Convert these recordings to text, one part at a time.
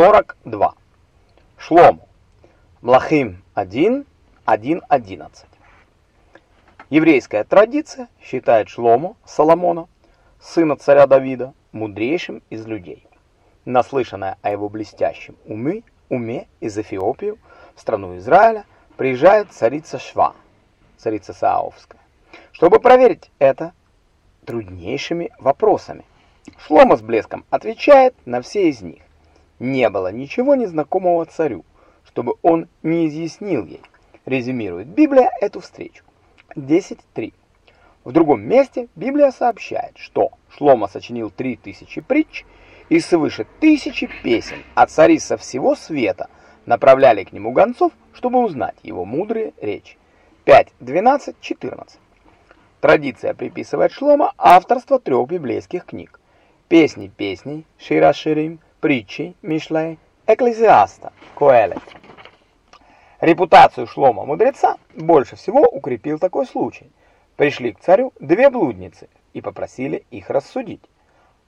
42. Шлому. Млахим 1, 1, 11. Еврейская традиция считает Шлому, Соломона, сына царя Давида, мудрейшим из людей. Наслышанная о его блестящем уме, уме из Эфиопии в страну Израиля, приезжает царица Шва, царица Сааовская, чтобы проверить это труднейшими вопросами. Шлома с блеском отвечает на все из них. Не было ничего незнакомого царю, чтобы он не изъяснил ей. Резюмирует Библия эту встречу. 10.3. В другом месте Библия сообщает, что Шлома сочинил 3000 притч и свыше тысячи песен, а цари со всего света направляли к нему гонцов, чтобы узнать его мудрые речи. 5.12.14. Традиция приписывает Шлома авторство трех библейских книг. Песни песней, Шира Ширим, притчи, Мишлей, Экклезиаста, Коэлет. Репутацию Шлома мудреца больше всего укрепил такой случай. Пришли к царю две блудницы и попросили их рассудить.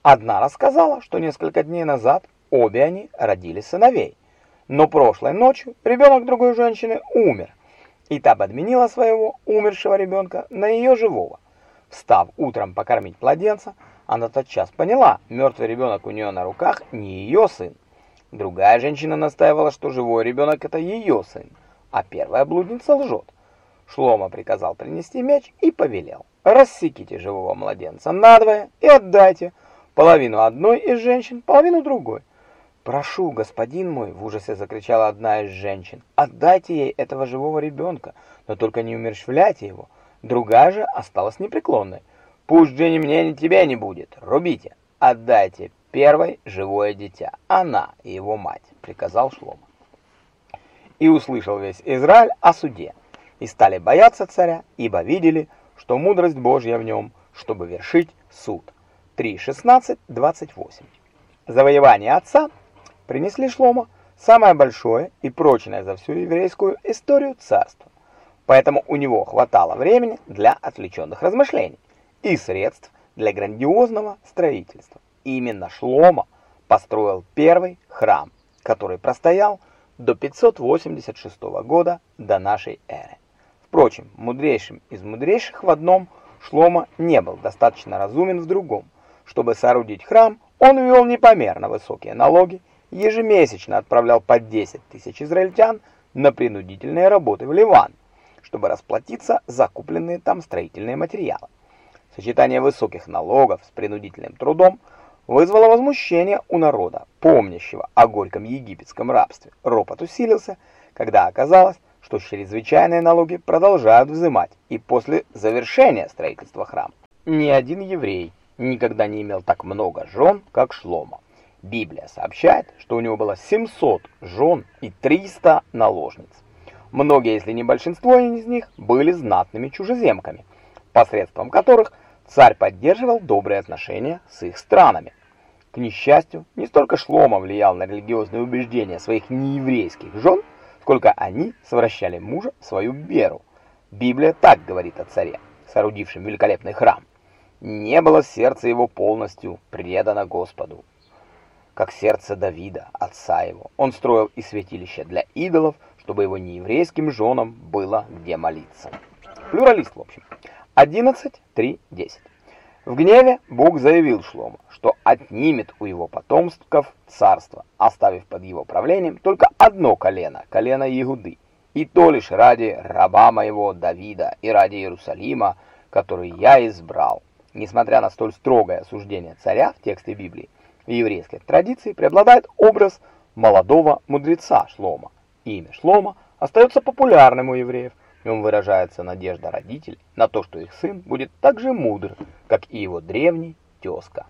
Одна рассказала, что несколько дней назад обе они родили сыновей, но прошлой ночью ребенок другой женщины умер, и та подменила своего умершего ребенка на ее живого. Встав утром покормить младенца, она тотчас поняла, мертвый ребенок у нее на руках не ее сын. Другая женщина настаивала, что живой ребенок это ее сын, а первая блудница лжет. Шлома приказал принести меч и повелел: "Рассеките живого младенца надвое и отдайте половину одной из женщин, половину другой". "Прошу, господин мой", в ужасе закричала одна из женщин. "Отдайте ей этого живого ребенка, но только не умерщвляйте его". Другая же осталась непреклонной. "Пусть же ни мне, ни тебе не будет. Рубите. Отдайте первой живое дитя, она и его мать", приказал Шлома и услышал весь Израиль о суде, и стали бояться царя, ибо видели, что мудрость Божья в нем, чтобы вершить суд. 3.16.28 Завоевание отца принесли Шлома самое большое и прочное за всю еврейскую историю царство. Поэтому у него хватало времени для отвлеченных размышлений и средств для грандиозного строительства. Именно Шлома построил первый храм, который простоял до 586 года до нашей эры. Впрочем, мудрейшим из мудрейших в одном Шлома не был достаточно разумен в другом. Чтобы соорудить храм, он ввел непомерно высокие налоги, ежемесячно отправлял по 10 тысяч израильтян на принудительные работы в Ливан, чтобы расплатиться за купленные там строительные материалы. Сочетание высоких налогов с принудительным трудом – вызвало возмущение у народа, помнящего о горьком египетском рабстве. Ропот усилился, когда оказалось, что чрезвычайные налоги продолжают взимать и после завершения строительства храма. Ни один еврей никогда не имел так много жен, как Шлома. Библия сообщает, что у него было 700 жен и 300 наложниц. Многие, если не большинство из них, были знатными чужеземками, посредством которых Царь поддерживал добрые отношения с их странами. К несчастью, не столько Шлома влиял на религиозные убеждения своих нееврейских жен, сколько они совращали мужа в свою веру. Библия так говорит о царе, соорудившем великолепный храм. Не было сердце его полностью предано Господу, как сердце Давида, отца его. Он строил и святилище для идолов, чтобы его нееврейским женам было где молиться. Плюралист, в общем. 11.3.10. В гневе Бог заявил Шлому, что отнимет у его потомствов царство, оставив под его правлением только одно колено, колено Иуды, и то лишь ради раба моего Давида и ради Иерусалима, который я избрал. Несмотря на столь строгое осуждение царя в тексте Библии, в еврейской традиции преобладает образ молодого мудреца Шлома. Имя Шлома остается популярным у евреев, в нем выражается надежда родителей на то, что их сын будет так же мудр, как и его древний тезка.